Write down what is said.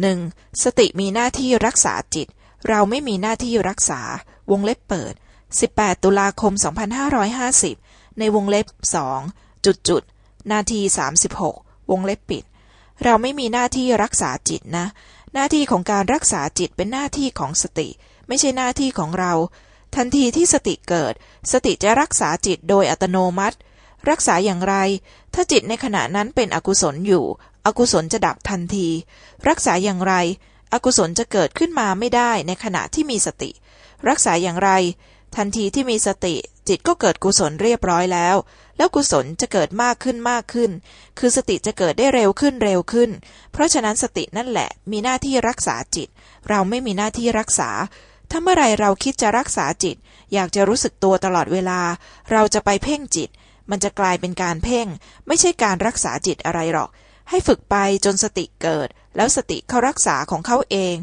หนึ่งสติมีหน้าที่รักษาจิต เราไม่มีหน้าที่รักษาวงเล็บเปิด 18 ตุลาคม 2550 ในวงเล็บสองจุดจุดนาที 36 วงเล็บปิด เราไม่มีหน้าที่รักษาจิตนะ หน้าที่ของการรักษาจิตเป็นหน้าที่ของสติ ไม่ใช่หน้าที่ของเรา ทันทีที่สติเกิด สติจะรักษาจิตโดยอัตโนมัติ รักษาอย่างไร ถ้าจิตในขณะนั้นเป็นอกุศลอยู่ อกุศลจะดับทันที รักษาอย่างไร อกุศลจะเกิดขึ้นมาไม่ได้ในขณะที่มีสติ รักษาอย่างไร ทันทีที่มีสติ จิตก็เกิดกุศลเรียบร้อยแล้ว แล้วกุศลจะเกิดมากขึ้นมากขึ้น คือสติจะเกิดได้เร็วขึ้นเร็วขึ้น เพราะฉะนั้นสตินั่นแหละมีหน้าที่รักษาจิต เราไม่มีหน้าที่รักษา ถ้าเมื่อไรเราคิดจะรักษาจิต อยากจะรู้สึกตัวตลอดเวลา เราจะไปเพ่งจิต มันจะกลายเป็นการเพ่ง ไม่ใช่การรักษาจิตอะไรหรอก ให้ฝึกไปจนสติเกิด แล้วสติเขารักษาของเขาเอง